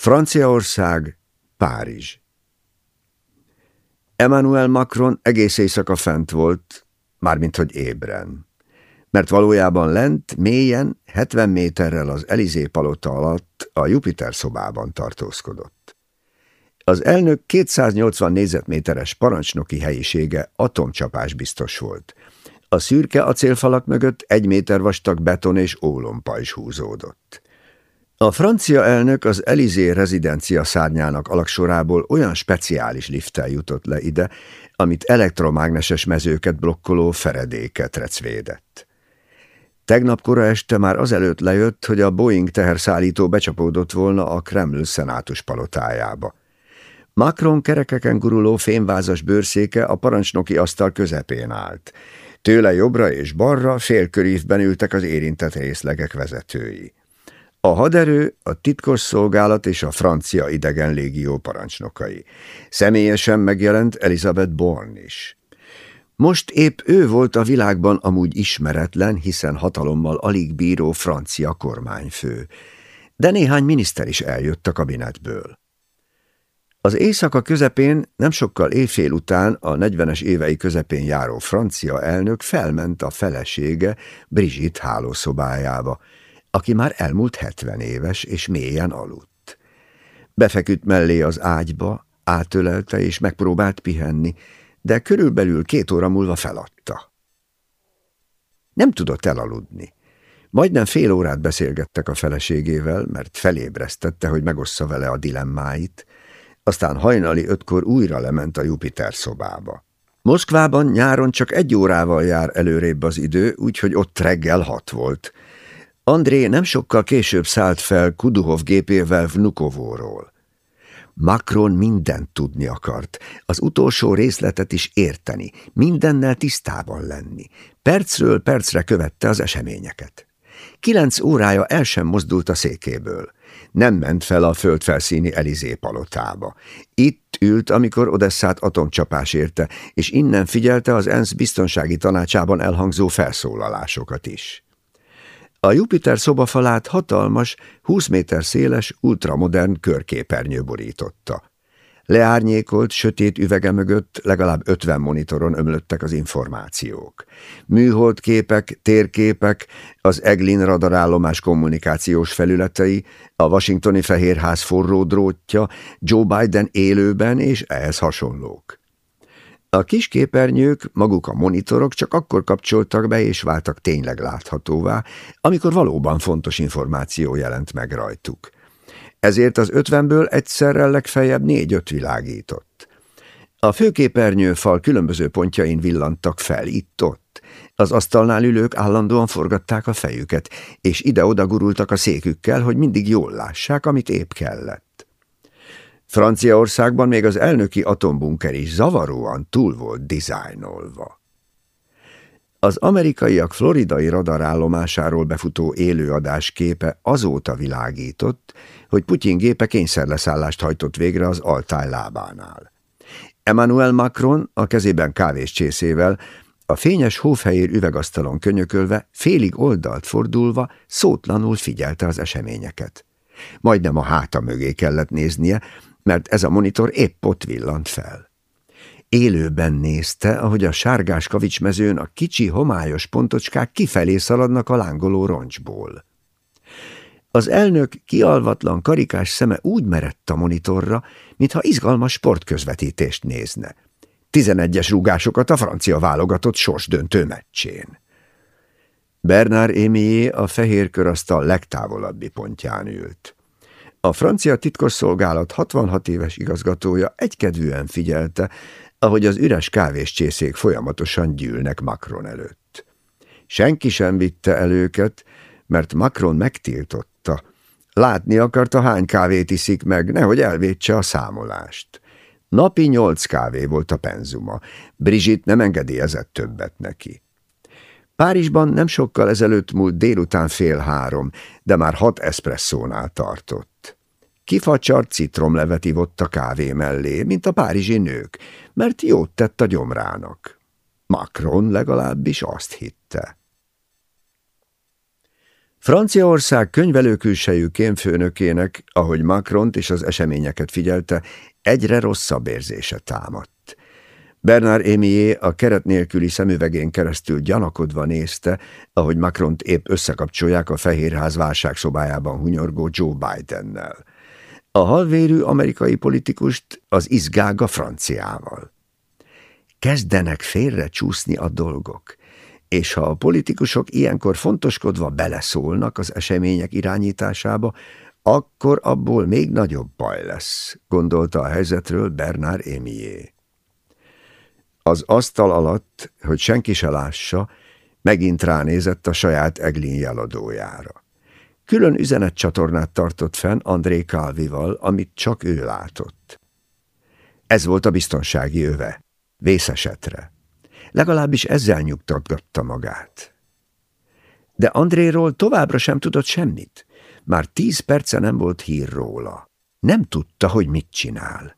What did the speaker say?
Franciaország, Párizs. Emmanuel Macron egész éjszaka fent volt, mármint hogy ébren. Mert valójában lent, mélyen, 70 méterrel az Elizé palota alatt a Jupiter szobában tartózkodott. Az elnök 280 négyzetméteres parancsnoki helyisége atomcsapás biztos volt. A szürke acélfalak mögött egy méter vastag beton és ólompajzs húzódott. A francia elnök az Elizé rezidencia szárnyának alaksorából olyan speciális lifttel jutott le ide, amit elektromágneses mezőket blokkoló feredéket recvédett. Tegnap kora este már azelőtt lejött, hogy a Boeing teherszállító becsapódott volna a Kreml szenátus palotájába. Macron kerekeken guruló fémvázas bőrszéke a parancsnoki asztal közepén állt. Tőle jobbra és balra félkörívben ültek az érintett részlegek vezetői. A haderő, a titkos szolgálat és a francia idegen légió parancsnokai. Személyesen megjelent Elizabeth Bourne is. Most épp ő volt a világban amúgy ismeretlen, hiszen hatalommal alig bíró francia kormányfő, de néhány miniszter is eljött a kabinetből. Az éjszaka közepén, nem sokkal éjfél után a 40-es évei közepén járó francia elnök felment a felesége Brigitte hálószobájába, aki már elmúlt hetven éves és mélyen aludt. Befeküdt mellé az ágyba, átölelte és megpróbált pihenni, de körülbelül két óra múlva feladta. Nem tudott elaludni. Majdnem fél órát beszélgettek a feleségével, mert felébresztette, hogy megossza vele a dilemmáit, aztán hajnali ötkor újra lement a Jupiter szobába. Moszkvában nyáron csak egy órával jár előrébb az idő, úgyhogy ott reggel hat volt – André nem sokkal később szállt fel Kuduhov gépével Vnukovóról. Macron mindent tudni akart, az utolsó részletet is érteni, mindennel tisztában lenni. Percről percre követte az eseményeket. Kilenc órája el sem mozdult a székéből. Nem ment fel a földfelszíni Elizé palotába. Itt ült, amikor Odesszát atomcsapás érte, és innen figyelte az ENSZ biztonsági tanácsában elhangzó felszólalásokat is. A Jupiter szobafalát hatalmas, 20 méter széles, ultramodern körképernyő borította. Leárnyékolt, sötét üvege mögött legalább 50 monitoron ömlöttek az információk. Műhold képek, térképek, az Eglin radarállomás kommunikációs felületei, a washingtoni fehérház forró drótja, Joe Biden élőben és ehhez hasonlók. A kis képernyők, maguk a monitorok csak akkor kapcsoltak be és váltak tényleg láthatóvá, amikor valóban fontos információ jelent meg rajtuk. Ezért az ötvenből egyszerre legfeljebb négy-öt világított. A főképernyő fal különböző pontjain villantak fel itt-ott. Az asztalnál ülők állandóan forgatták a fejüket, és ide-oda gurultak a székükkel, hogy mindig jól lássák, amit épp kellett. Franciaországban még az elnöki atombunker is zavaróan túl volt dizájnolva. Az amerikaiak floridai radarállomásáról befutó élőadás képe azóta világított, hogy Putyin gépe kényszerleszállást hajtott végre az altály lábánál. Emmanuel Macron a kezében csészével, a fényes hófehér üvegasztalon könyökölve, félig oldalt fordulva, szótlanul figyelte az eseményeket. Majdnem a háta mögé kellett néznie, mert ez a monitor épp ott villant fel. Élőben nézte, ahogy a sárgás kavicsmezőn a kicsi, homályos pontocskák kifelé szaladnak a lángoló roncsból. Az elnök kialvatlan karikás szeme úgy merett a monitorra, mintha izgalmas sportközvetítést nézne. Tizenegyes rúgásokat a francia válogatott sorsdöntő meccsén. Bernard Émié a fehér körasztal legtávolabbi pontján ült. A francia titkosszolgálat 66 éves igazgatója egykedvűen figyelte, ahogy az üres kávéscsészék folyamatosan gyűlnek Macron előtt. Senki sem vitte el őket, mert Macron megtiltotta. Látni akarta, hány kávét iszik meg, nehogy elvétse a számolást. Napi nyolc kávé volt a penzuma. Brigitte nem engedélyezett többet neki. Párizsban nem sokkal ezelőtt múlt délután fél három, de már hat eszpresszónál tartott. Kifacsart citromlevet ivott a kávé mellé, mint a párizsi nők, mert jót tett a gyomrának. Macron legalábbis azt hitte. Franciaország könyvelőkülsejű kémfőnökének, ahogy Macront és az eseményeket figyelte, egyre rosszabb érzése támadt. Bernard Émié a keret nélküli szemüvegén keresztül gyanakodva nézte, ahogy Macront épp összekapcsolják a Fehérház válságszobájában hunyorgó Joe Bidennel. A halvérű amerikai politikust az izgága franciával. Kezdenek félre csúszni a dolgok, és ha a politikusok ilyenkor fontoskodva beleszólnak az események irányításába, akkor abból még nagyobb baj lesz, gondolta a helyzetről Bernard Émié. Az asztal alatt, hogy senki se lássa, megint ránézett a saját Eglin jeladójára. Külön üzenetcsatornát tartott fenn André Calvival, amit csak ő látott. Ez volt a biztonsági öve, vészesetre. Legalábbis ezzel nyugtatgatta magát. De Andréról továbbra sem tudott semmit. Már tíz perce nem volt hír róla. Nem tudta, hogy mit csinál.